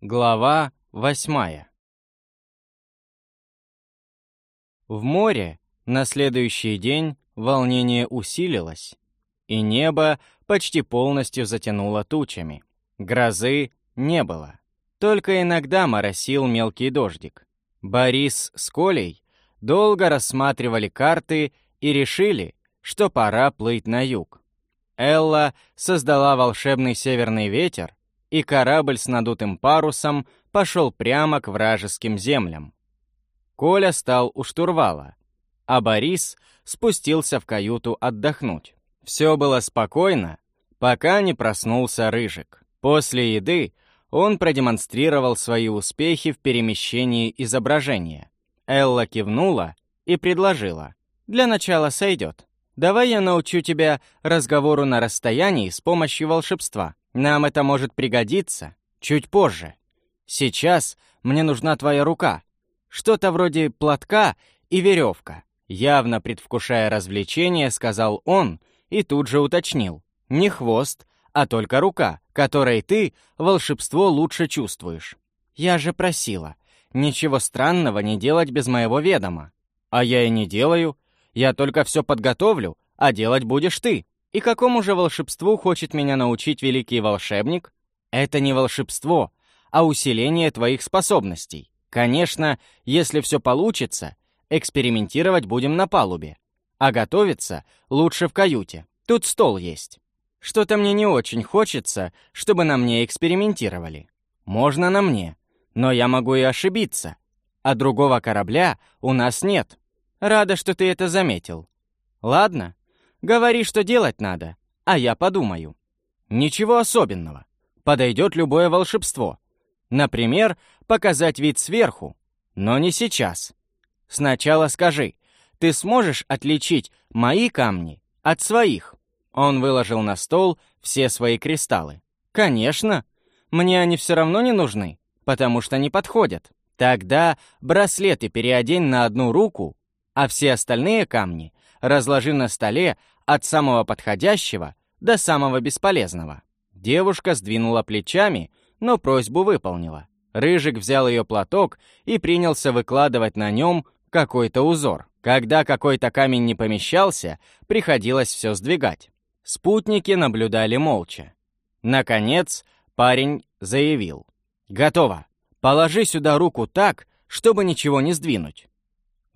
Глава восьмая В море на следующий день волнение усилилось, и небо почти полностью затянуло тучами. Грозы не было, только иногда моросил мелкий дождик. Борис с Колей долго рассматривали карты и решили, что пора плыть на юг. Элла создала волшебный северный ветер, и корабль с надутым парусом пошел прямо к вражеским землям. Коля стал у штурвала, а Борис спустился в каюту отдохнуть. Все было спокойно, пока не проснулся Рыжик. После еды он продемонстрировал свои успехи в перемещении изображения. Элла кивнула и предложила. «Для начала сойдет. Давай я научу тебя разговору на расстоянии с помощью волшебства. Нам это может пригодиться чуть позже. Сейчас мне нужна твоя рука. Что-то вроде платка и веревка. Явно предвкушая развлечение, сказал он и тут же уточнил. Не хвост, а только рука, которой ты волшебство лучше чувствуешь. Я же просила. Ничего странного не делать без моего ведома. А я и не делаю. Я только все подготовлю, а делать будешь ты. И какому же волшебству хочет меня научить великий волшебник? Это не волшебство, а усиление твоих способностей. Конечно, если все получится, экспериментировать будем на палубе. А готовиться лучше в каюте. Тут стол есть. Что-то мне не очень хочется, чтобы на мне экспериментировали. Можно на мне, но я могу и ошибиться. А другого корабля у нас нет. Рада, что ты это заметил. Ладно, Говори, что делать надо, а я подумаю. Ничего особенного. Подойдет любое волшебство. Например, показать вид сверху. Но не сейчас. Сначала скажи, ты сможешь отличить мои камни от своих? Он выложил на стол все свои кристаллы. Конечно. Мне они все равно не нужны, потому что не подходят. Тогда браслеты переодень на одну руку, а все остальные камни разложи на столе от самого подходящего до самого бесполезного. Девушка сдвинула плечами, но просьбу выполнила. Рыжик взял ее платок и принялся выкладывать на нем какой-то узор. Когда какой-то камень не помещался, приходилось все сдвигать. Спутники наблюдали молча. Наконец, парень заявил. «Готово. Положи сюда руку так, чтобы ничего не сдвинуть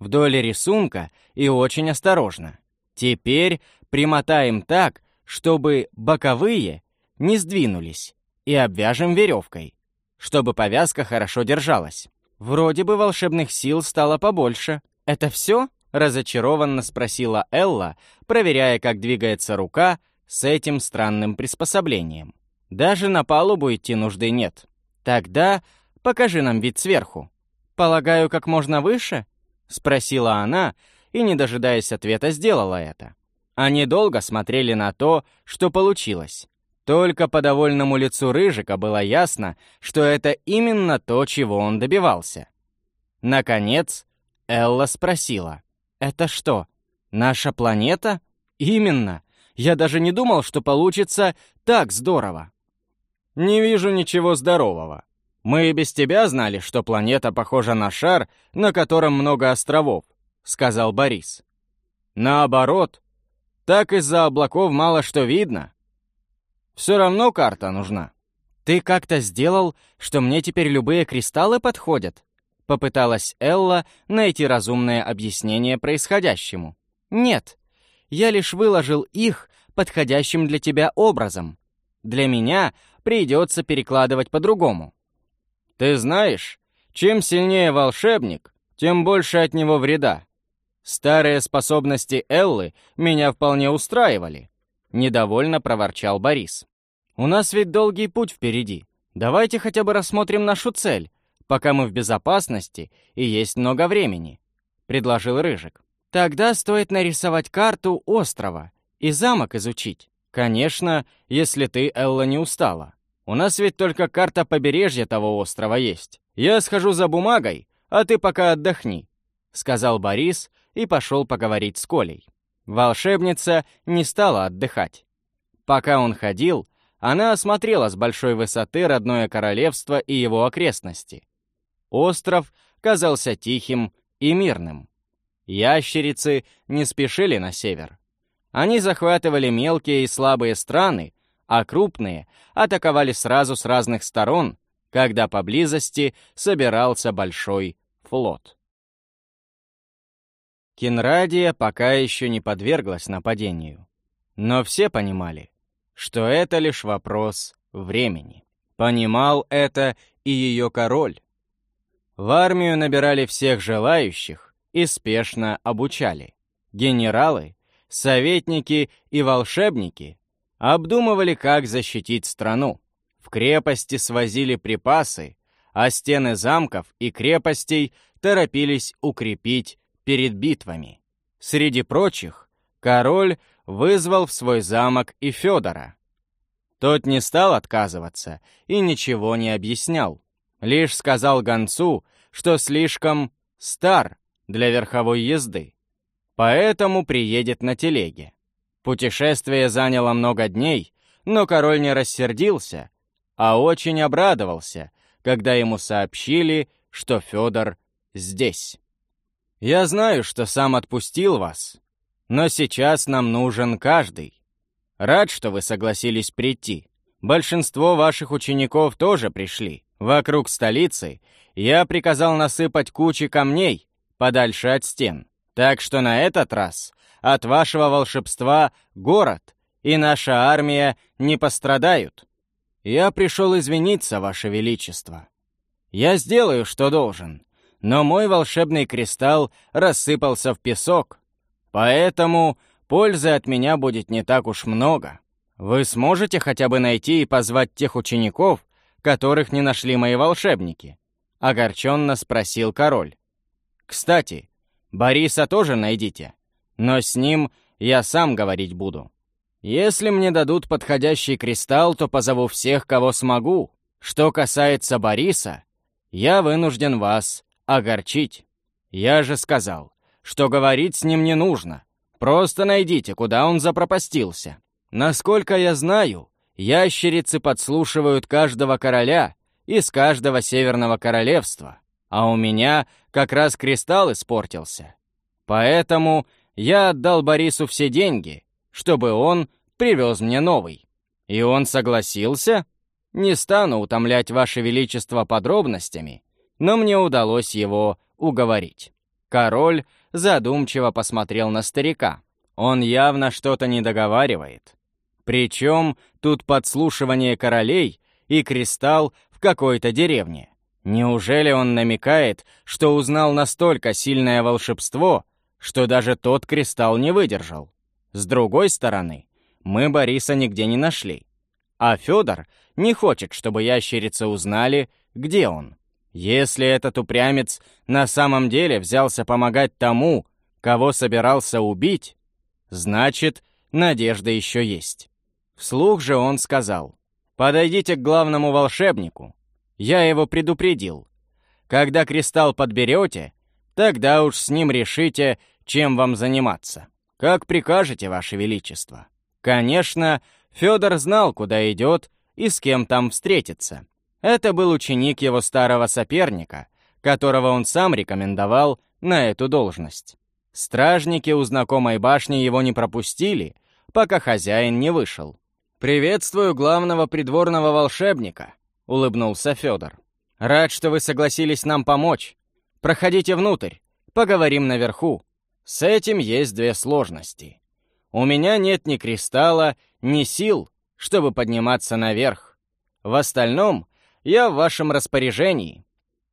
вдоль рисунка и очень осторожно. Теперь примотаем так, чтобы боковые не сдвинулись, и обвяжем веревкой, чтобы повязка хорошо держалась. Вроде бы волшебных сил стало побольше. Это все? Разочарованно спросила Элла, проверяя, как двигается рука с этим странным приспособлением. Даже на палубу идти нужды нет. Тогда покажи нам вид сверху. Полагаю, как можно выше? — спросила она, и, не дожидаясь ответа, сделала это. Они долго смотрели на то, что получилось. Только по довольному лицу Рыжика было ясно, что это именно то, чего он добивался. Наконец, Элла спросила, «Это что, наша планета?» «Именно. Я даже не думал, что получится так здорово». «Не вижу ничего здорового», мы и без тебя знали, что планета похожа на шар, на котором много островов», — сказал Борис. «Наоборот, так из-за облаков мало что видно. Все равно карта нужна». «Ты как-то сделал, что мне теперь любые кристаллы подходят?» Попыталась Элла найти разумное объяснение происходящему. «Нет, я лишь выложил их подходящим для тебя образом. Для меня придется перекладывать по-другому. Ты знаешь, чем сильнее волшебник, тем больше от него вреда. Старые способности Эллы меня вполне устраивали. Недовольно проворчал Борис. У нас ведь долгий путь впереди. Давайте хотя бы рассмотрим нашу цель, пока мы в безопасности и есть много времени, предложил Рыжик. Тогда стоит нарисовать карту острова и замок изучить. Конечно, если ты, Элла, не устала. У нас ведь только карта побережья того острова есть. Я схожу за бумагой, а ты пока отдохни», — сказал Борис и пошел поговорить с Колей. Волшебница не стала отдыхать. Пока он ходил, она осмотрела с большой высоты родное королевство и его окрестности. Остров казался тихим и мирным. Ящерицы не спешили на север. Они захватывали мелкие и слабые страны, а крупные атаковали сразу с разных сторон, когда поблизости собирался большой флот. Кинрадия пока еще не подверглась нападению. Но все понимали, что это лишь вопрос времени. Понимал это и ее король. В армию набирали всех желающих и спешно обучали. Генералы, советники и волшебники обдумывали, как защитить страну. В крепости свозили припасы, а стены замков и крепостей торопились укрепить перед битвами. Среди прочих, король вызвал в свой замок и Федора. Тот не стал отказываться и ничего не объяснял. Лишь сказал гонцу, что слишком стар для верховой езды, поэтому приедет на телеге. Путешествие заняло много дней, но король не рассердился, а очень обрадовался, когда ему сообщили, что Федор здесь. «Я знаю, что сам отпустил вас, но сейчас нам нужен каждый. Рад, что вы согласились прийти. Большинство ваших учеников тоже пришли. Вокруг столицы я приказал насыпать кучи камней подальше от стен. Так что на этот раз от вашего волшебства город и наша армия не пострадают. Я пришел извиниться, ваше величество. Я сделаю, что должен, но мой волшебный кристалл рассыпался в песок, поэтому пользы от меня будет не так уж много. Вы сможете хотя бы найти и позвать тех учеников, которых не нашли мои волшебники?» — огорченно спросил король. «Кстати, Бориса тоже найдите, но с ним я сам говорить буду. Если мне дадут подходящий кристалл, то позову всех, кого смогу. Что касается Бориса, я вынужден вас огорчить. Я же сказал, что говорить с ним не нужно. Просто найдите, куда он запропастился. Насколько я знаю, ящерицы подслушивают каждого короля из каждого северного королевства, а у меня как раз кристалл испортился. Поэтому я отдал Борису все деньги, чтобы он привез мне новый. И он согласился? Не стану утомлять Ваше Величество подробностями, но мне удалось его уговорить. Король задумчиво посмотрел на старика. Он явно что-то не договаривает. Причем тут подслушивание королей и кристалл в какой-то деревне. Неужели он намекает, что узнал настолько сильное волшебство, что даже тот кристалл не выдержал? С другой стороны, мы Бориса нигде не нашли. А Федор не хочет, чтобы ящерицы узнали, где он. Если этот упрямец на самом деле взялся помогать тому, кого собирался убить, значит, надежда еще есть. Вслух же он сказал, «Подойдите к главному волшебнику. Я его предупредил. Когда кристалл подберете, тогда уж с ним решите, чем вам заниматься. Как прикажете, Ваше Величество». Конечно, Федор знал, куда идет и с кем там встретиться. Это был ученик его старого соперника, которого он сам рекомендовал на эту должность. Стражники у знакомой башни его не пропустили, пока хозяин не вышел. «Приветствую главного придворного волшебника», — улыбнулся Федор. «Рад, что вы согласились нам помочь. Проходите внутрь, поговорим наверху. С этим есть две сложности. У меня нет ни кристалла, ни сил, чтобы подниматься наверх. В остальном я в вашем распоряжении.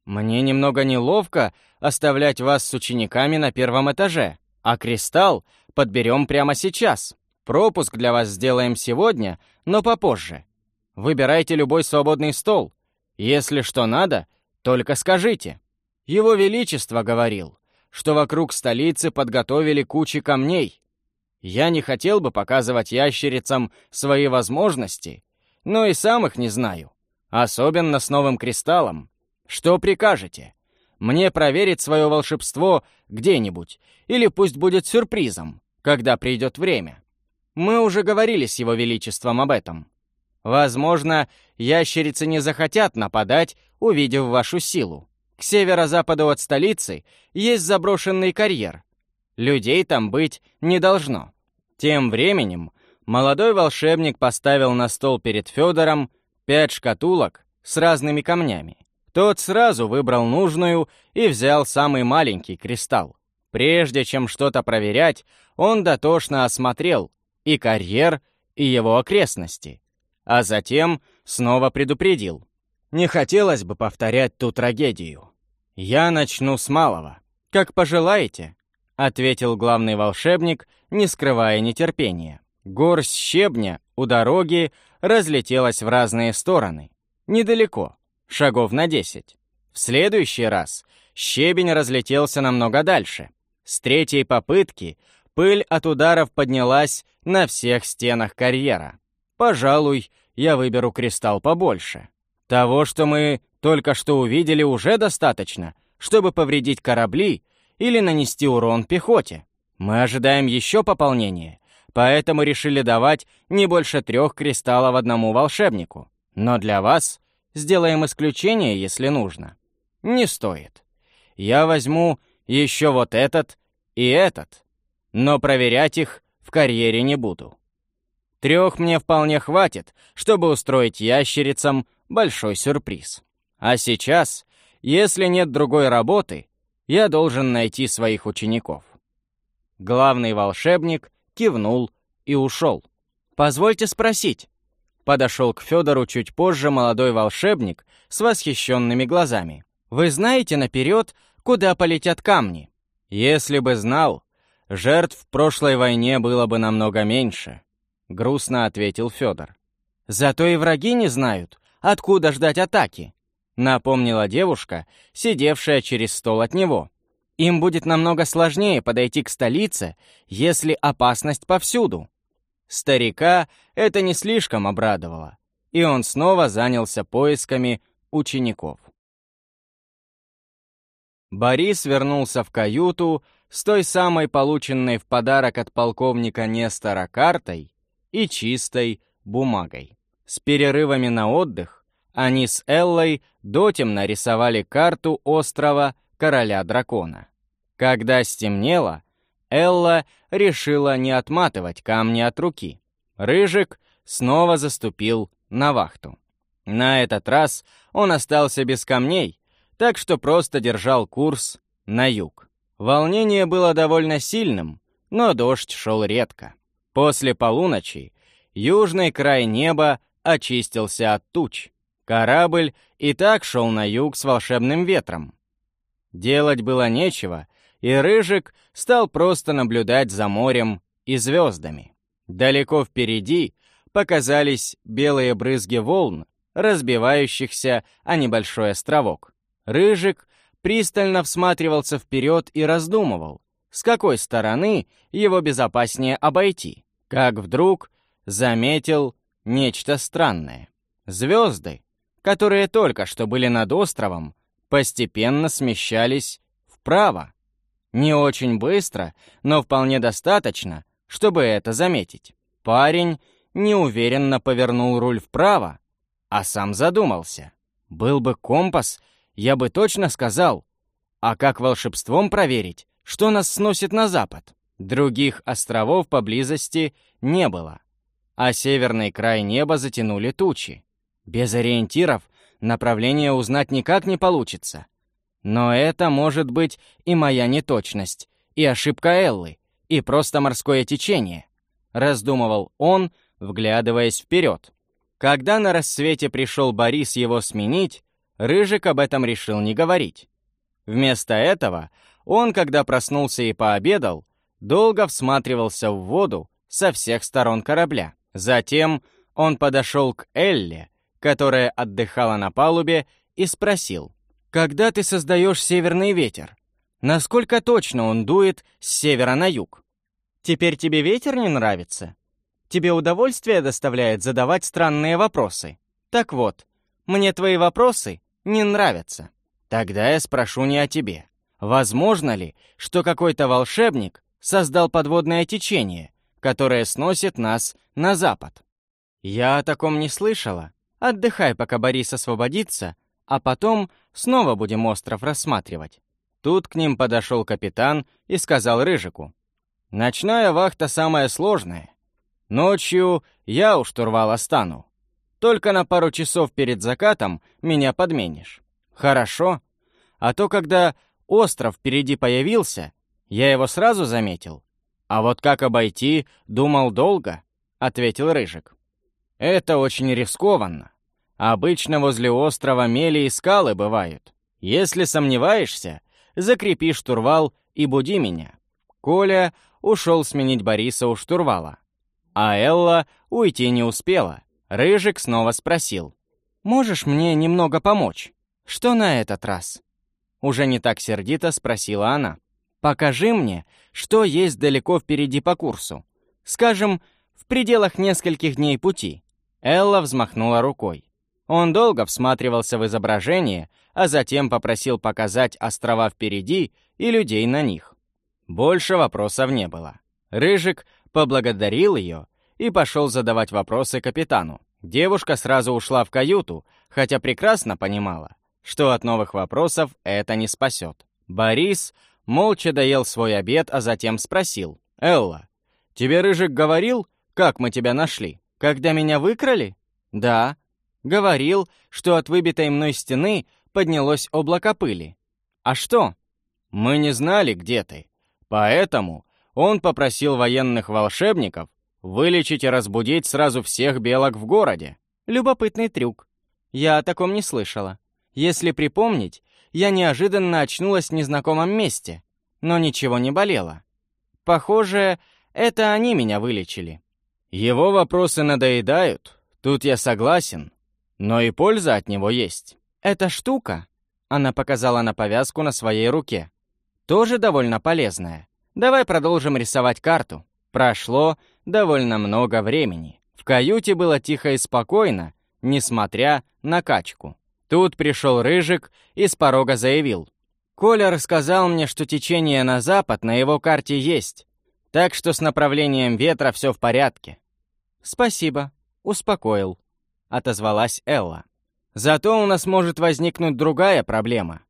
Мне немного неловко оставлять вас с учениками на первом этаже, а кристалл подберем прямо сейчас. Пропуск для вас сделаем сегодня, но попозже. Выбирайте любой свободный стол. Если что надо, только скажите. Его Величество говорил, что вокруг столицы подготовили кучи камней. Я не хотел бы показывать ящерицам свои возможности, но и сам их не знаю. Особенно с новым кристаллом. Что прикажете? Мне проверить свое волшебство где-нибудь, или пусть будет сюрпризом, когда придет время. Мы уже говорили с его величеством об этом. Возможно, ящерицы не захотят нападать, увидев вашу силу. К северо-западу от столицы есть заброшенный карьер. Людей там быть не должно. Тем временем молодой волшебник поставил на стол перед Федором пять шкатулок с разными камнями. Тот сразу выбрал нужную и взял самый маленький кристалл. Прежде чем что-то проверять, он дотошно осмотрел и карьер, и его окрестности, а затем снова предупредил. Не хотелось бы повторять ту трагедию. «Я начну с малого. Как пожелаете», — ответил главный волшебник, не скрывая нетерпения. Горсть щебня у дороги разлетелась в разные стороны. Недалеко, шагов на десять. В следующий раз щебень разлетелся намного дальше. С третьей попытки пыль от ударов поднялась на всех стенах карьера. Пожалуй, я выберу кристалл побольше. Того, что мы только что увидели, уже достаточно, чтобы повредить корабли или нанести урон пехоте. Мы ожидаем еще пополнения, поэтому решили давать не больше трех кристаллов одному волшебнику. Но для вас сделаем исключение, если нужно. Не стоит. Я возьму еще вот этот и этот, но проверять их в карьере не буду. Трех мне вполне хватит, чтобы устроить ящерицам большой сюрприз. А сейчас, если нет другой работы, я должен найти своих учеников. Главный волшебник кивнул и ушел. «Позвольте спросить». Подошел к Федору чуть позже молодой волшебник с восхищенными глазами. «Вы знаете наперед, куда полетят камни?» «Если бы знал, жертв в прошлой войне было бы намного меньше», — грустно ответил Федор. «Зато и враги не знают, откуда ждать атаки», — напомнила девушка, сидевшая через стол от него. «Им будет намного сложнее подойти к столице, если опасность повсюду». Старика это не слишком обрадовало, и он снова занялся поисками учеников. Борис вернулся в каюту с той самой полученной в подарок от полковника Нестора картой и чистой бумагой. С перерывами на отдых они с Эллой дотем нарисовали карту острова Короля Дракона. Когда стемнело, Элла решила не отматывать камни от руки. Рыжик снова заступил на вахту. На этот раз он остался без камней, так что просто держал курс на юг. Волнение было довольно сильным, но дождь шел редко. После полуночи южный край неба очистился от туч. Корабль и так шел на юг с волшебным ветром. Делать было нечего, и Рыжик стал просто наблюдать за морем и звездами. Далеко впереди показались белые брызги волн, разбивающихся о небольшой островок. Рыжик пристально всматривался вперед и раздумывал, с какой стороны его безопаснее обойти, как вдруг заметил нечто странное. Звезды, которые только что были над островом, постепенно смещались вправо. Не очень быстро, но вполне достаточно, чтобы это заметить. Парень неуверенно повернул руль вправо, а сам задумался. Был бы компас, я бы точно сказал. А как волшебством проверить, что нас сносит на запад? Других островов поблизости не было, а северный край неба затянули тучи. Без ориентиров направление узнать никак не получится. Но это может быть и моя неточность, и ошибка Эллы, и просто морское течение, раздумывал он, вглядываясь вперед. Когда на рассвете пришел Борис его сменить, Рыжик об этом решил не говорить. Вместо этого он, когда проснулся и пообедал, долго всматривался в воду со всех сторон корабля. Затем он подошел к Элле, которая отдыхала на палубе, и спросил, «Когда ты создаешь северный ветер? Насколько точно он дует с севера на юг? Теперь тебе ветер не нравится? Тебе удовольствие доставляет задавать странные вопросы? Так вот, мне твои вопросы не нравятся. Тогда я спрошу не о тебе. Возможно ли, что какой-то волшебник создал подводное течение, которое сносит нас на запад? «Я о таком не слышала. Отдыхай, пока Борис освободится, а потом снова будем остров рассматривать». Тут к ним подошел капитан и сказал Рыжику. «Ночная вахта самая сложная. Ночью я у штурвала стану. Только на пару часов перед закатом меня подменишь. Хорошо? А то, когда остров впереди появился, я его сразу заметил. А вот как обойти, думал долго», — ответил Рыжик. «Это очень рискованно. Обычно возле острова мели и скалы бывают. Если сомневаешься, закрепи штурвал и буди меня». Коля ушел сменить Бориса у штурвала. А Элла уйти не успела. Рыжик снова спросил. «Можешь мне немного помочь? Что на этот раз?» Уже не так сердито спросила она. «Покажи мне, что есть далеко впереди по курсу. Скажем, в пределах нескольких дней пути». Элла взмахнула рукой. Он долго всматривался в изображение, а затем попросил показать острова впереди и людей на них. Больше вопросов не было. Рыжик поблагодарил ее и пошел задавать вопросы капитану. Девушка сразу ушла в каюту, хотя прекрасно понимала, что от новых вопросов это не спасет. Борис молча доел свой обед, а затем спросил. «Элла, тебе Рыжик говорил, как мы тебя нашли? Когда меня выкрали?» «Да». Говорил, что от выбитой мной стены поднялось облако пыли. «А что?» «Мы не знали, где ты. Поэтому он попросил военных волшебников вылечить и разбудить сразу всех белок в городе. Любопытный трюк. Я о таком не слышала. Если припомнить, я неожиданно очнулась в незнакомом месте, но ничего не болело. Похоже, это они меня вылечили. Его вопросы надоедают, тут я согласен, но и польза от него есть. Эта штука, она показала на повязку на своей руке, тоже довольно полезная. Давай продолжим рисовать карту. Прошло довольно много времени. В каюте было тихо и спокойно, несмотря на качку. Тут пришел Рыжик и с порога заявил. «Коля рассказал мне, что течение на запад на его карте есть, так что с направлением ветра все в порядке». «Спасибо», — успокоил, — отозвалась Элла. «Зато у нас может возникнуть другая проблема.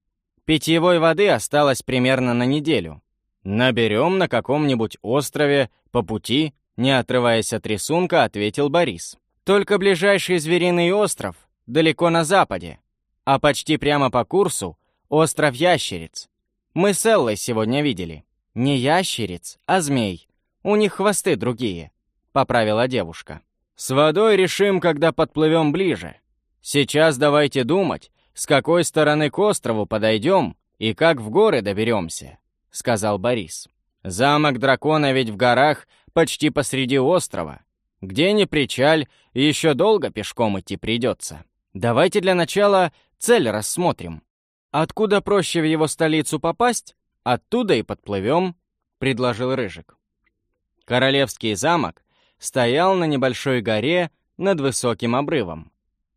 Питьевой воды осталось примерно на неделю. Наберем на каком-нибудь острове по пути, не отрываясь от рисунка, ответил Борис. Только ближайший звериный остров далеко на западе, а почти прямо по курсу остров Ящериц. Мы с Эллой сегодня видели. Не ящериц, а змей. У них хвосты другие, поправила девушка. С водой решим, когда подплывем ближе. Сейчас давайте думать, с какой стороны к острову подойдем и как в горы доберемся», — сказал Борис. «Замок дракона ведь в горах почти посреди острова. Где ни причаль, еще долго пешком идти придется. Давайте для начала цель рассмотрим. Откуда проще в его столицу попасть, оттуда и подплывем», — предложил Рыжик. Королевский замок стоял на небольшой горе над высоким обрывом,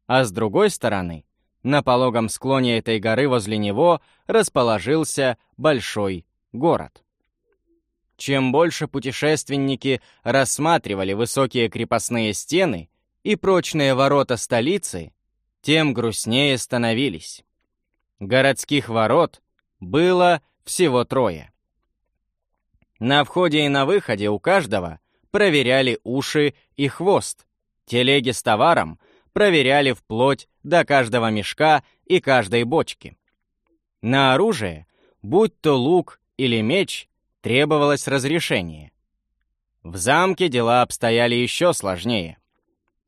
а с другой стороны на пологом склоне этой горы возле него расположился большой город. Чем больше путешественники рассматривали высокие крепостные стены и прочные ворота столицы, тем грустнее становились. Городских ворот было всего трое. На входе и на выходе у каждого проверяли уши и хвост. Телеги с товаром проверяли вплоть до каждого мешка и каждой бочки. На оружие, будь то лук или меч, требовалось разрешение. В замке дела обстояли еще сложнее.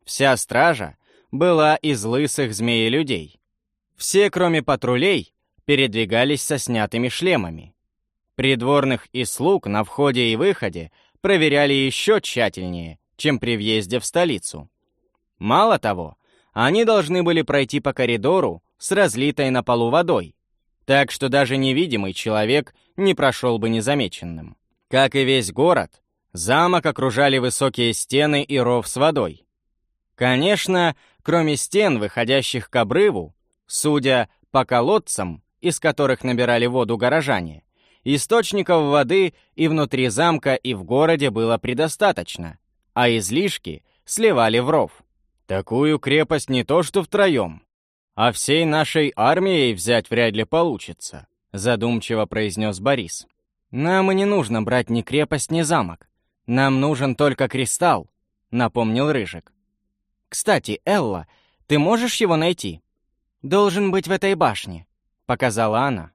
Вся стража была из лысых змеи-людей. Все, кроме патрулей, передвигались со снятыми шлемами. Придворных и слуг на входе и выходе проверяли еще тщательнее, чем при въезде в столицу. Мало того, они должны были пройти по коридору с разлитой на полу водой, так что даже невидимый человек не прошел бы незамеченным. Как и весь город, замок окружали высокие стены и ров с водой. Конечно, кроме стен, выходящих к обрыву, судя по колодцам, из которых набирали воду горожане, источников воды и внутри замка, и в городе было предостаточно, а излишки сливали в ров. Такую крепость не то что втроем, а всей нашей армией взять вряд ли получится», задумчиво произнес Борис. «Нам и не нужно брать ни крепость, ни замок. Нам нужен только кристалл», напомнил Рыжик. «Кстати, Элла, ты можешь его найти?» «Должен быть в этой башне», — показала она.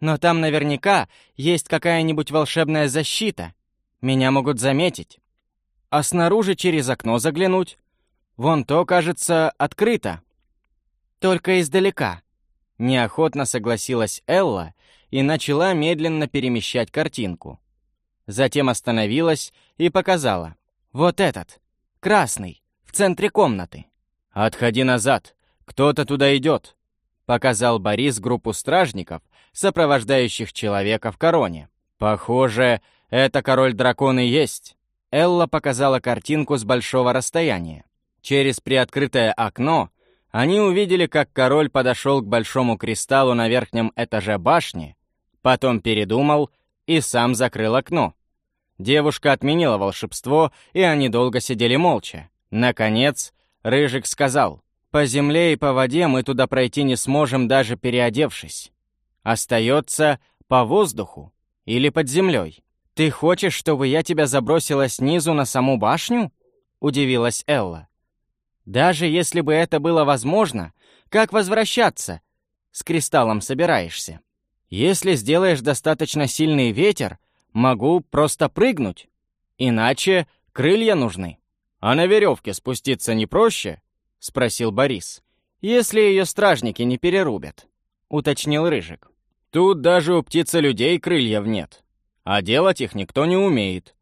«Но там наверняка есть какая-нибудь волшебная защита. Меня могут заметить. А снаружи через окно заглянуть? Вон то, кажется, открыто». «Только издалека», — неохотно согласилась Элла и начала медленно перемещать картинку. Затем остановилась и показала. «Вот этот, красный, в центре комнаты». «Отходи назад», «Кто-то туда идет», — показал Борис группу стражников, сопровождающих человека в короне. «Похоже, это король-дракон и есть». Элла показала картинку с большого расстояния. Через приоткрытое окно они увидели, как король подошел к большому кристаллу на верхнем этаже башни, потом передумал и сам закрыл окно. Девушка отменила волшебство, и они долго сидели молча. Наконец, Рыжик сказал, по земле и по воде мы туда пройти не сможем, даже переодевшись. Остается по воздуху или под землей. Ты хочешь, чтобы я тебя забросила снизу на саму башню? Удивилась Элла. Даже если бы это было возможно, как возвращаться? С кристаллом собираешься. Если сделаешь достаточно сильный ветер, могу просто прыгнуть. Иначе крылья нужны. А на веревке спуститься не проще? — спросил Борис. «Если ее стражники не перерубят», — уточнил Рыжик. «Тут даже у птицы людей крыльев нет, а делать их никто не умеет.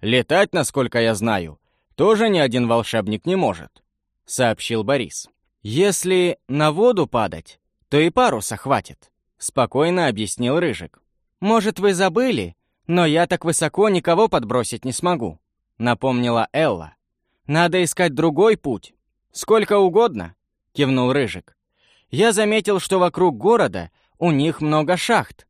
Летать, насколько я знаю, тоже ни один волшебник не может», — сообщил Борис. «Если на воду падать, то и паруса хватит», — спокойно объяснил Рыжик. «Может, вы забыли, но я так высоко никого подбросить не смогу», — напомнила Элла. «Надо искать другой путь». «Сколько угодно», — кивнул Рыжик. «Я заметил, что вокруг города у них много шахт.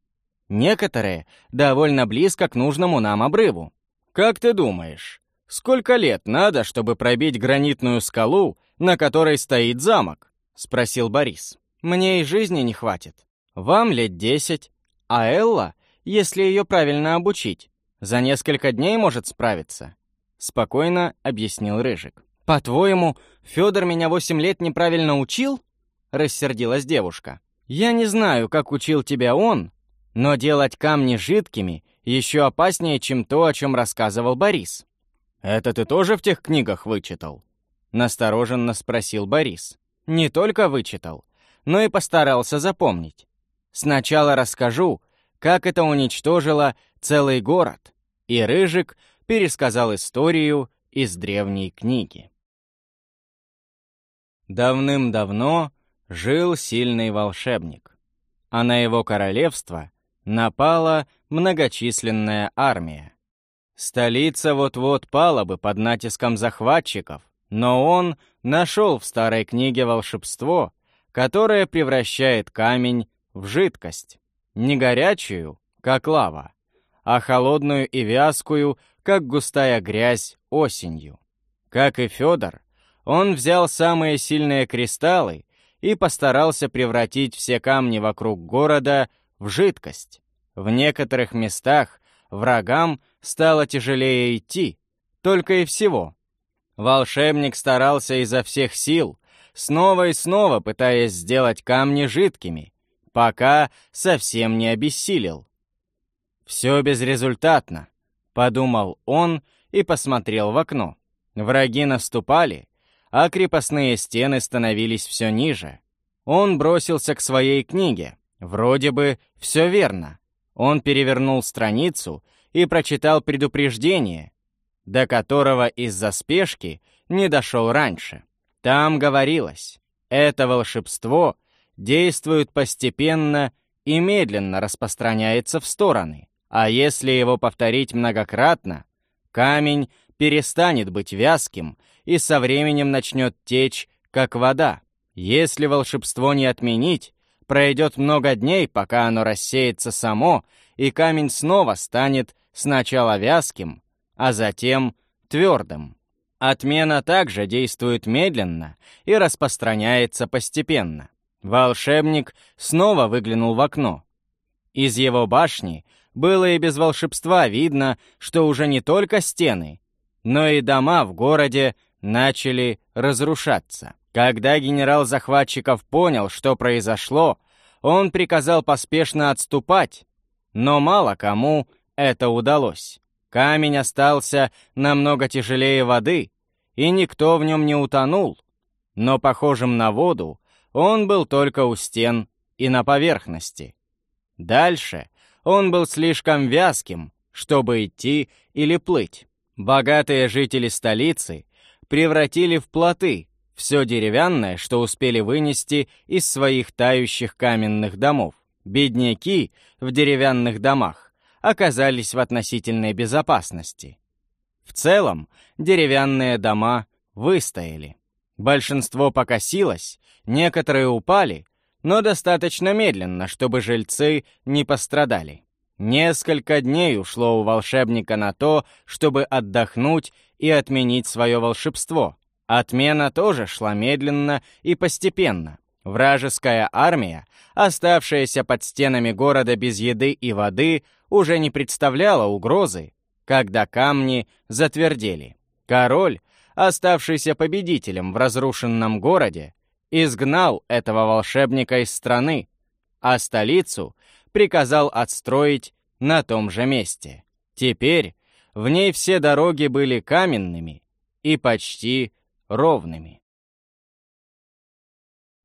Некоторые довольно близко к нужному нам обрыву. Как ты думаешь, сколько лет надо, чтобы пробить гранитную скалу, на которой стоит замок?» — спросил Борис. «Мне и жизни не хватит. Вам лет десять, а Элла, если ее правильно обучить, за несколько дней может справиться», — спокойно объяснил Рыжик. «По-твоему, Федор меня восемь лет неправильно учил?» — рассердилась девушка. «Я не знаю, как учил тебя он, но делать камни жидкими еще опаснее, чем то, о чем рассказывал Борис». «Это ты тоже в тех книгах вычитал?» — настороженно спросил Борис. «Не только вычитал, но и постарался запомнить. Сначала расскажу, как это уничтожило целый город». И Рыжик пересказал историю из древней книги. Давным-давно жил сильный волшебник, а на его королевство напала многочисленная армия. Столица вот-вот пала бы под натиском захватчиков, но он нашел в старой книге волшебство, которое превращает камень в жидкость, не горячую, как лава, а холодную и вязкую, как густая грязь осенью. Как и Федор, он взял самые сильные кристаллы и постарался превратить все камни вокруг города в жидкость. В некоторых местах врагам стало тяжелее идти, только и всего. Волшебник старался изо всех сил, снова и снова пытаясь сделать камни жидкими, пока совсем не обессилел. «Все безрезультатно», — подумал он и посмотрел в окно. Враги наступали, а крепостные стены становились все ниже. Он бросился к своей книге. Вроде бы все верно. Он перевернул страницу и прочитал предупреждение, до которого из-за спешки не дошел раньше. Там говорилось, это волшебство действует постепенно и медленно распространяется в стороны, а если его повторить многократно, камень перестанет быть вязким и со временем начнет течь, как вода. Если волшебство не отменить, пройдет много дней, пока оно рассеется само, и камень снова станет сначала вязким, а затем твердым. Отмена также действует медленно и распространяется постепенно. Волшебник снова выглянул в окно. Из его башни было и без волшебства видно, что уже не только стены, но и дома в городе начали разрушаться. Когда генерал захватчиков понял, что произошло, он приказал поспешно отступать, но мало кому это удалось. Камень остался намного тяжелее воды, и никто в нем не утонул, но похожим на воду он был только у стен и на поверхности. Дальше он был слишком вязким, чтобы идти или плыть. Богатые жители столицы превратили в плоты все деревянное, что успели вынести из своих тающих каменных домов. Бедняки в деревянных домах оказались в относительной безопасности. В целом, деревянные дома выстояли. Большинство покосилось, некоторые упали, но достаточно медленно, чтобы жильцы не пострадали. Несколько дней ушло у волшебника на то, чтобы отдохнуть и отменить свое волшебство. Отмена тоже шла медленно и постепенно. Вражеская армия, оставшаяся под стенами города без еды и воды, уже не представляла угрозы, когда камни затвердели. Король, оставшийся победителем в разрушенном городе, изгнал этого волшебника из страны, а столицу приказал отстроить на том же месте. Теперь в ней все дороги были каменными и почти ровными.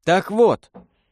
Так вот,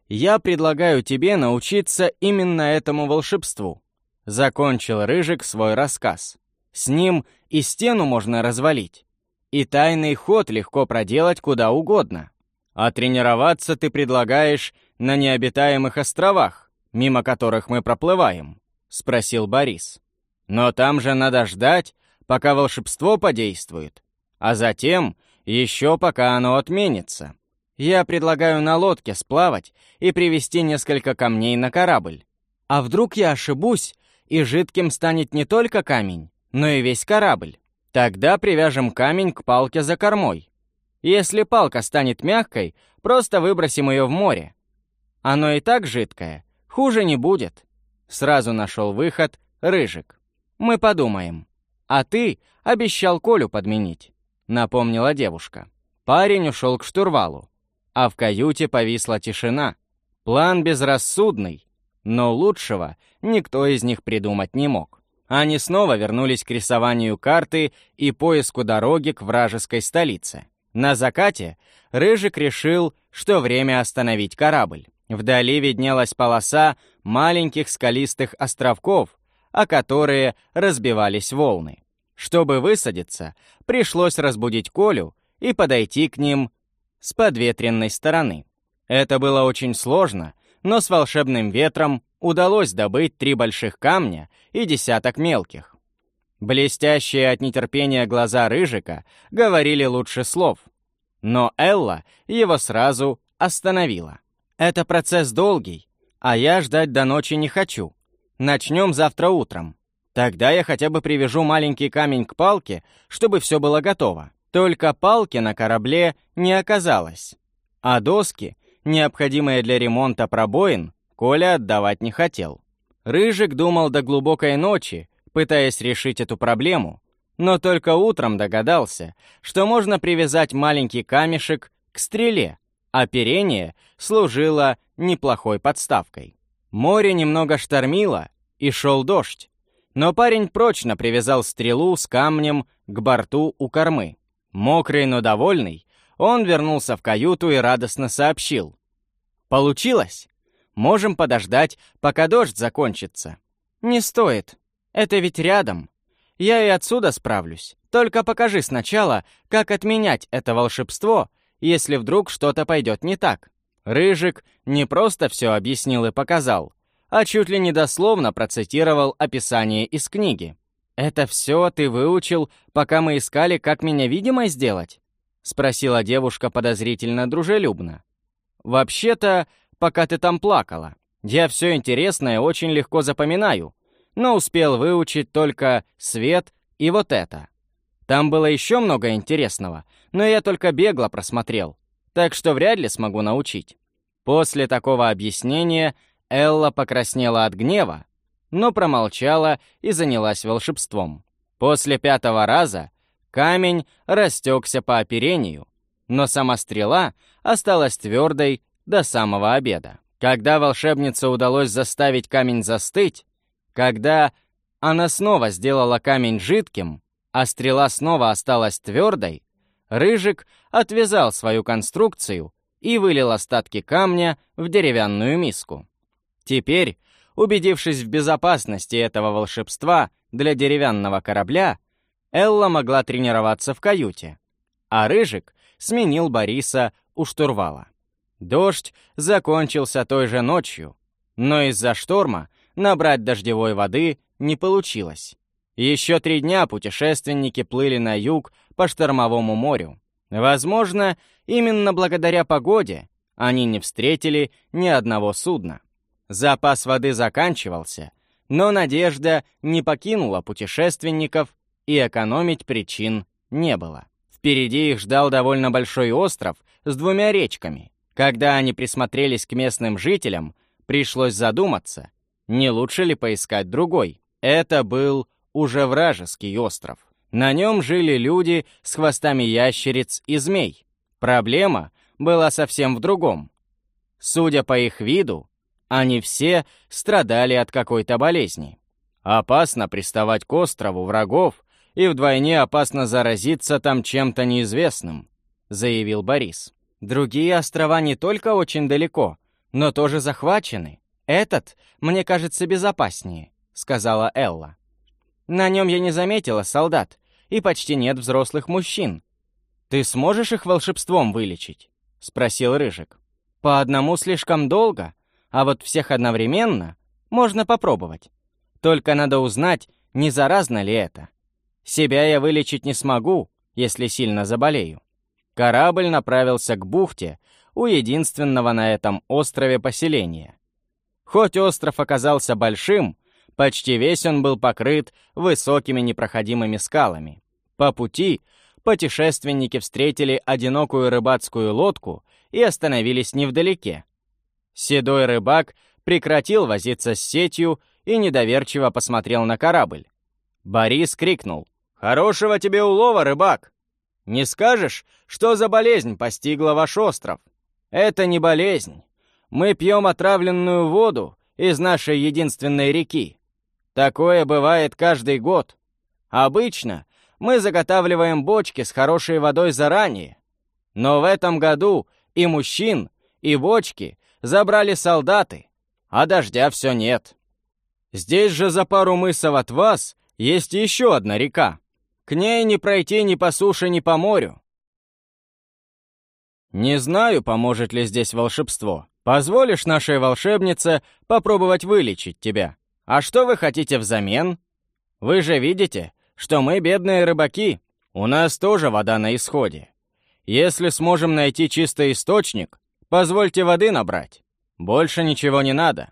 я предлагаю тебе научиться именно этому волшебству. Закончил Рыжик свой рассказ. С ним и стену можно развалить, и тайный ход легко проделать куда угодно. А тренироваться ты предлагаешь на необитаемых островах, мимо которых мы проплываем, спросил Борис. Но там же надо ждать, пока волшебство подействует, а затем еще пока оно отменится. Я предлагаю на лодке сплавать и привезти несколько камней на корабль. А вдруг я ошибусь, и жидким станет не только камень, но и весь корабль? Тогда привяжем камень к палке за кормой. Если палка станет мягкой, просто выбросим ее в море. Оно и так жидкое, хуже не будет. Сразу нашел выход Рыжик. Мы подумаем. А ты обещал Колю подменить, напомнила девушка. Парень ушел к штурвалу, а в каюте повисла тишина. План безрассудный, но лучшего никто из них придумать не мог. Они снова вернулись к рисованию карты и поиску дороги к вражеской столице. На закате Рыжик решил, что время остановить корабль. Вдали виднелась полоса маленьких скалистых островков, о которые разбивались волны. Чтобы высадиться, пришлось разбудить Колю и подойти к ним с подветренной стороны. Это было очень сложно, но с волшебным ветром удалось добыть три больших камня и десяток мелких. Блестящие от нетерпения глаза Рыжика говорили лучше слов. Но Элла его сразу остановила. «Это процесс долгий, а я ждать до ночи не хочу. Начнем завтра утром. Тогда я хотя бы привяжу маленький камень к палке, чтобы все было готово. Только палки на корабле не оказалось. А доски, необходимые для ремонта пробоин, Коля отдавать не хотел. Рыжик думал до глубокой ночи, пытаясь решить эту проблему, но только утром догадался, что можно привязать маленький камешек к стреле, а оперение служило неплохой подставкой. Море немного штормило, и шел дождь, но парень прочно привязал стрелу с камнем к борту у кормы. Мокрый, но довольный, он вернулся в каюту и радостно сообщил. «Получилось! Можем подождать, пока дождь закончится». «Не стоит. Это ведь рядом. Я и отсюда справлюсь. Только покажи сначала, как отменять это волшебство, если вдруг что-то пойдет не так». Рыжик не просто все объяснил и показал, а чуть ли не дословно процитировал описание из книги. «Это все ты выучил, пока мы искали, как меня видимой сделать?» — спросила девушка подозрительно дружелюбно. «Вообще-то, пока ты там плакала. Я все интересное очень легко запоминаю, но успел выучить только свет и вот это. Там было еще много интересного, но я только бегло просмотрел, так что вряд ли смогу научить». После такого объяснения Элла покраснела от гнева, но промолчала и занялась волшебством. После пятого раза камень растекся по оперению, но сама стрела осталась твердой до самого обеда. Когда волшебнице удалось заставить камень застыть, когда она снова сделала камень жидким, а стрела снова осталась твердой, Рыжик отвязал свою конструкцию и вылил остатки камня в деревянную миску. Теперь, убедившись в безопасности этого волшебства для деревянного корабля, Элла могла тренироваться в каюте, а Рыжик сменил Бориса у штурвала. Дождь закончился той же ночью, но из-за шторма набрать дождевой воды не получилось. Еще три дня путешественники плыли на юг по штормовому морю. Возможно, именно благодаря погоде они не встретили ни одного судна. Запас воды заканчивался, но надежда не покинула путешественников, и экономить причин не было. Впереди их ждал довольно большой остров с двумя речками. Когда они присмотрелись к местным жителям, пришлось задуматься, не лучше ли поискать другой. Это был уже вражеский остров. На нем жили люди с хвостами ящериц и змей. Проблема была совсем в другом. Судя по их виду, они все страдали от какой-то болезни. Опасно приставать к острову врагов, и вдвойне опасно заразиться там чем-то неизвестным», — заявил Борис. Другие острова не только очень далеко, но тоже захвачены. Этот, мне кажется, безопаснее», — сказала Элла. «На нем я не заметила солдат, и почти нет взрослых мужчин. Ты сможешь их волшебством вылечить?» — спросил Рыжик. «По одному слишком долго, а вот всех одновременно можно попробовать. Только надо узнать, не заразно ли это. Себя я вылечить не смогу, если сильно заболею корабль направился к бухте у единственного на этом острове поселения. Хоть остров оказался большим, почти весь он был покрыт высокими непроходимыми скалами. По пути путешественники встретили одинокую рыбацкую лодку и остановились невдалеке. Седой рыбак прекратил возиться с сетью и недоверчиво посмотрел на корабль. Борис крикнул. «Хорошего тебе улова, рыбак!» Не скажешь, что за болезнь постигла ваш остров? Это не болезнь. Мы пьем отравленную воду из нашей единственной реки. Такое бывает каждый год. Обычно мы заготавливаем бочки с хорошей водой заранее. Но в этом году и мужчин, и бочки забрали солдаты, а дождя все нет. Здесь же за пару мысов от вас есть еще одна река. К ней не пройти ни по суше, ни по морю. Не знаю, поможет ли здесь волшебство. Позволишь нашей волшебнице попробовать вылечить тебя. А что вы хотите взамен? Вы же видите, что мы бедные рыбаки. У нас тоже вода на исходе. Если сможем найти чистый источник, позвольте воды набрать. Больше ничего не надо.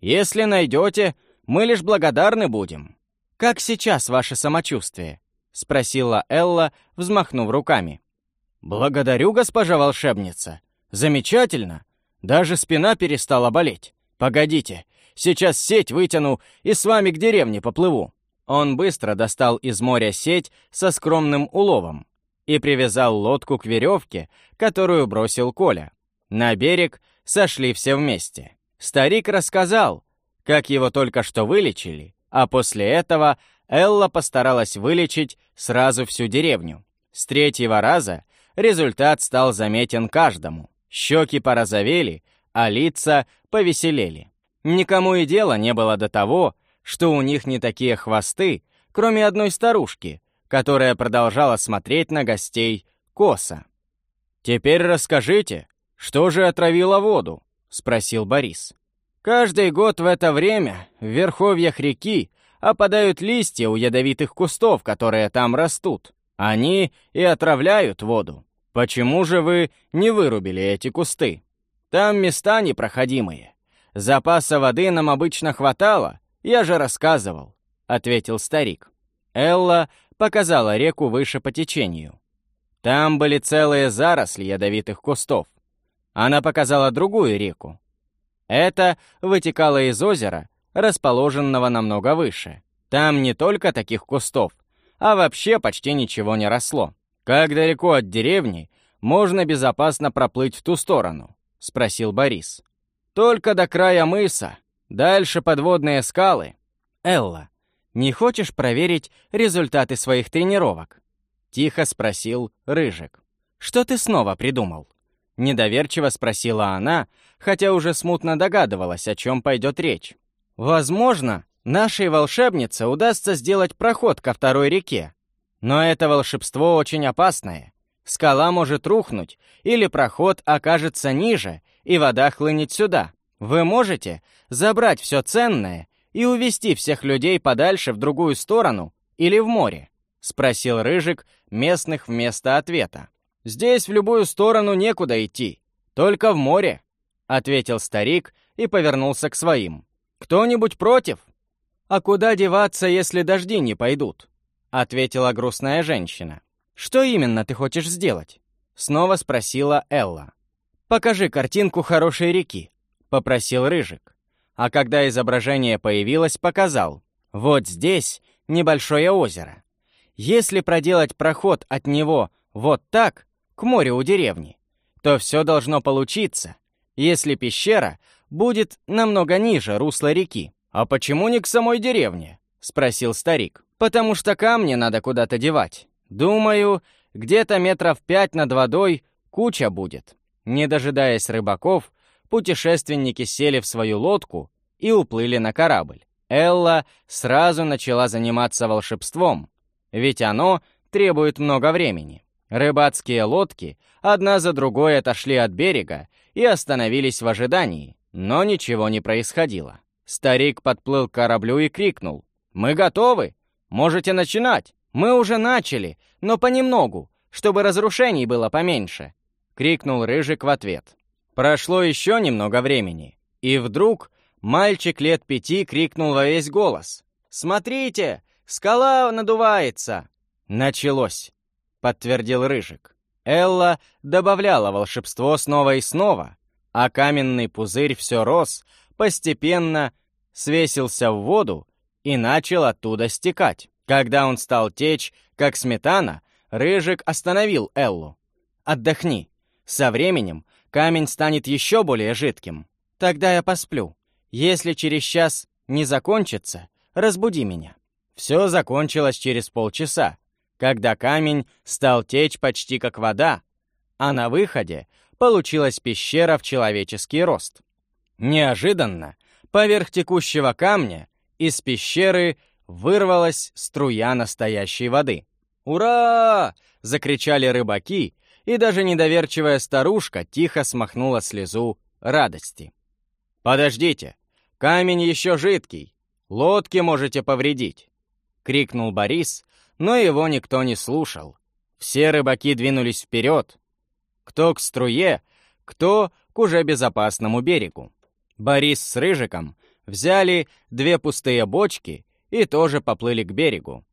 Если найдете, мы лишь благодарны будем. Как сейчас ваше самочувствие? — спросила Элла, взмахнув руками. «Благодарю, госпожа волшебница. Замечательно. Даже спина перестала болеть. Погодите, сейчас сеть вытяну и с вами к деревне поплыву». Он быстро достал из моря сеть со скромным уловом и привязал лодку к веревке, которую бросил Коля. На берег сошли все вместе. Старик рассказал, как его только что вылечили, а после этого Элла постаралась вылечить сразу всю деревню. С третьего раза результат стал заметен каждому. Щеки порозовели, а лица повеселели. Никому и дела не было до того, что у них не такие хвосты, кроме одной старушки, которая продолжала смотреть на гостей косо. «Теперь расскажите, что же отравило воду?» — спросил Борис. «Каждый год в это время в верховьях реки опадают листья у ядовитых кустов, которые там растут. Они и отравляют воду. Почему же вы не вырубили эти кусты? Там места непроходимые. Запаса воды нам обычно хватало, я же рассказывал», — ответил старик. Элла показала реку выше по течению. Там были целые заросли ядовитых кустов. Она показала другую реку. Это вытекало из озера, расположенного намного выше. Там не только таких кустов, а вообще почти ничего не росло. «Как далеко от деревни можно безопасно проплыть в ту сторону?» — спросил Борис. «Только до края мыса. Дальше подводные скалы». «Элла, не хочешь проверить результаты своих тренировок?» — тихо спросил Рыжик. «Что ты снова придумал?» Недоверчиво спросила она, хотя уже смутно догадывалась, о чем пойдет речь. «Возможно, нашей волшебнице удастся сделать проход ко второй реке. Но это волшебство очень опасное. Скала может рухнуть, или проход окажется ниже, и вода хлынет сюда. Вы можете забрать все ценное и увести всех людей подальше в другую сторону или в море?» — спросил Рыжик местных вместо ответа. «Здесь в любую сторону некуда идти, только в море», — ответил старик и повернулся к своим. «Кто-нибудь против?» «А куда деваться, если дожди не пойдут?» — ответила грустная женщина. «Что именно ты хочешь сделать?» — снова спросила Элла. «Покажи картинку хорошей реки», — попросил Рыжик. А когда изображение появилось, показал. Вот здесь небольшое озеро. Если проделать проход от него вот так, к морю у деревни, то все должно получиться, если пещера будет намного ниже русла реки. «А почему не к самой деревне?» — спросил старик. «Потому что камни надо куда-то девать. Думаю, где-то метров пять над водой куча будет». Не дожидаясь рыбаков, путешественники сели в свою лодку и уплыли на корабль. Элла сразу начала заниматься волшебством, ведь оно требует много времени. Рыбацкие лодки одна за другой отошли от берега и остановились в ожидании, но ничего не происходило. Старик подплыл к кораблю и крикнул. «Мы готовы! Можете начинать! Мы уже начали, но понемногу, чтобы разрушений было поменьше!» — крикнул Рыжик в ответ. Прошло еще немного времени, и вдруг мальчик лет пяти крикнул во весь голос. «Смотрите, скала надувается!» Началось подтвердил Рыжик. Элла добавляла волшебство снова и снова, а каменный пузырь все рос, постепенно свесился в воду и начал оттуда стекать. Когда он стал течь, как сметана, Рыжик остановил Эллу. «Отдохни. Со временем камень станет еще более жидким. Тогда я посплю. Если через час не закончится, разбуди меня». Все закончилось через полчаса, когда камень стал течь почти как вода, а на выходе получилась пещера в человеческий рост. Неожиданно поверх текущего камня из пещеры вырвалась струя настоящей воды. «Ура!» — закричали рыбаки, и даже недоверчивая старушка тихо смахнула слезу радости. «Подождите, камень еще жидкий, лодки можете повредить!» — крикнул Борис, но его никто не слушал. Все рыбаки двинулись вперед. Кто к струе, кто к уже безопасному берегу. Борис с Рыжиком взяли две пустые бочки и тоже поплыли к берегу.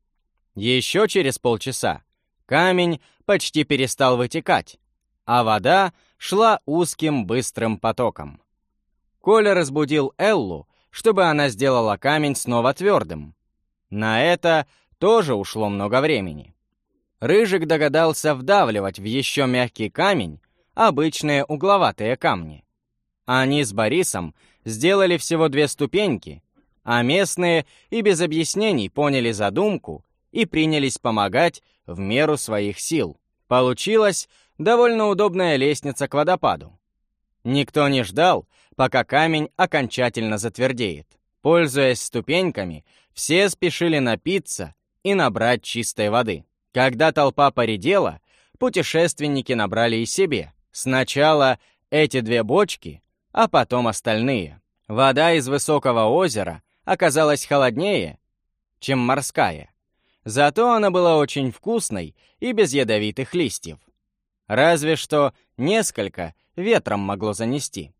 Еще через полчаса камень почти перестал вытекать, а вода шла узким быстрым потоком. Коля разбудил Эллу, чтобы она сделала камень снова твердым. На это тоже ушло много времени. Рыжик догадался вдавливать в еще мягкий камень обычные угловатые камни. Они с Борисом сделали всего две ступеньки, а местные и без объяснений поняли задумку и принялись помогать в меру своих сил. Получилась довольно удобная лестница к водопаду. Никто не ждал, пока камень окончательно затвердеет. Пользуясь ступеньками, все спешили напиться и набрать чистой воды. Когда толпа поредела, путешественники набрали и себе. Сначала эти две бочки, а потом остальные. Вода из высокого озера оказалась холоднее, чем морская. Зато она была очень вкусной и без ядовитых листьев. Разве что несколько ветром могло занести.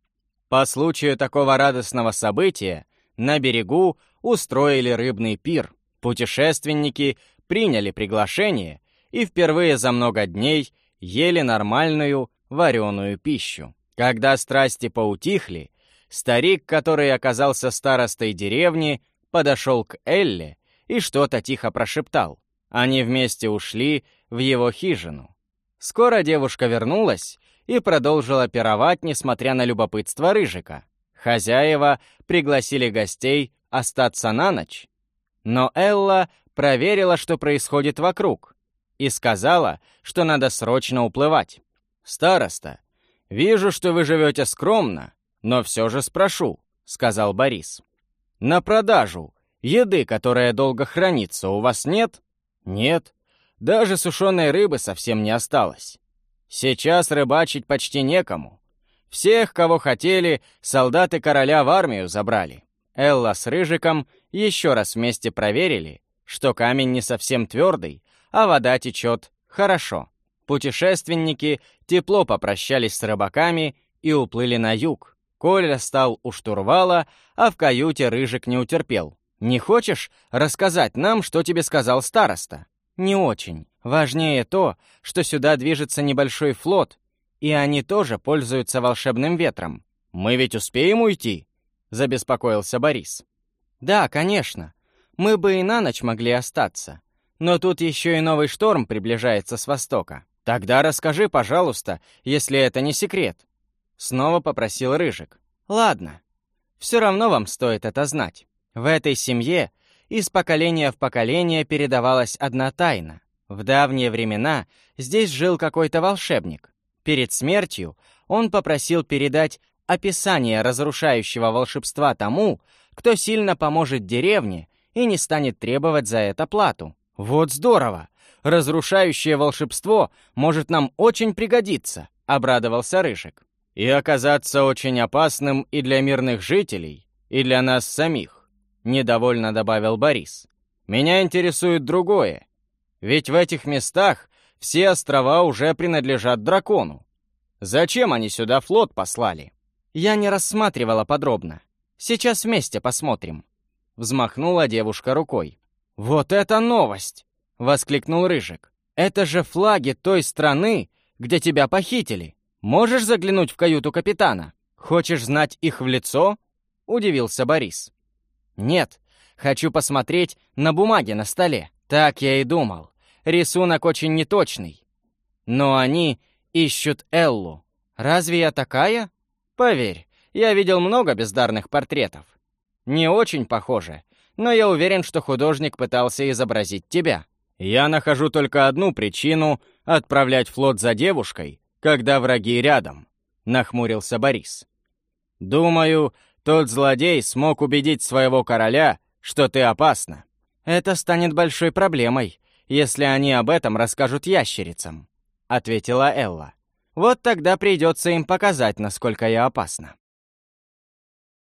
По случаю такого радостного события на берегу устроили рыбный пир. Путешественники приняли приглашение и впервые за много дней ели нормальную вареную пищу. Когда страсти поутихли, старик, который оказался старостой деревни, подошел к Элле и что-то тихо прошептал. Они вместе ушли в его хижину. Скоро девушка вернулась и продолжила пировать, несмотря на любопытство Рыжика. Хозяева пригласили гостей остаться на ночь, но Элла проверила, что происходит вокруг, и сказала, что надо срочно уплывать. «Староста, вижу, что вы живете скромно, но все же спрошу», — сказал Борис. «На продажу еды, которая долго хранится, у вас нет?» «Нет. Даже сушеной рыбы совсем не осталось. Сейчас рыбачить почти некому. Всех, кого хотели, солдаты короля в армию забрали. Элла с Рыжиком еще раз вместе проверили, что камень не совсем твердый, а вода течет хорошо. Путешественники тепло попрощались с рыбаками и уплыли на юг. Коля стал у штурвала, а в каюте Рыжик не утерпел. «Не хочешь рассказать нам, что тебе сказал староста?» «Не очень. Важнее то, что сюда движется небольшой флот, и они тоже пользуются волшебным ветром. Мы ведь успеем уйти?» — забеспокоился Борис. «Да, конечно. Мы бы и на ночь могли остаться. Но тут еще и новый шторм приближается с востока. Тогда расскажи, пожалуйста, если это не секрет». Снова попросил Рыжик. «Ладно. Все равно вам стоит это знать. В этой семье из поколения в поколение передавалась одна тайна. В давние времена здесь жил какой-то волшебник. Перед смертью он попросил передать описание разрушающего волшебства тому, кто сильно поможет деревне и не станет требовать за это плату. Вот здорово! Разрушающее волшебство может нам очень пригодиться, обрадовался Рыжик. И оказаться очень опасным и для мирных жителей, и для нас самих, недовольно добавил Борис. Меня интересует другое. Ведь в этих местах все острова уже принадлежат дракону. Зачем они сюда флот послали? Я не рассматривала подробно. Сейчас вместе посмотрим. Взмахнула девушка рукой. «Вот это новость!» — воскликнул Рыжик. «Это же флаги той страны, где тебя похитили. Можешь заглянуть в каюту капитана? Хочешь знать их в лицо?» — удивился Борис. «Нет, хочу посмотреть на бумаге на столе. Так я и думал. Рисунок очень неточный. Но они ищут Эллу. Разве я такая? Поверь, я видел много бездарных портретов. Не очень похоже, но я уверен, что художник пытался изобразить тебя. Я нахожу только одну причину отправлять флот за девушкой, когда враги рядом, нахмурился Борис. Думаю, тот злодей смог убедить своего короля, что ты опасна. Это станет большой проблемой, если они об этом расскажут ящерицам», — ответила Элла. «Вот тогда придется им показать, насколько я опасна».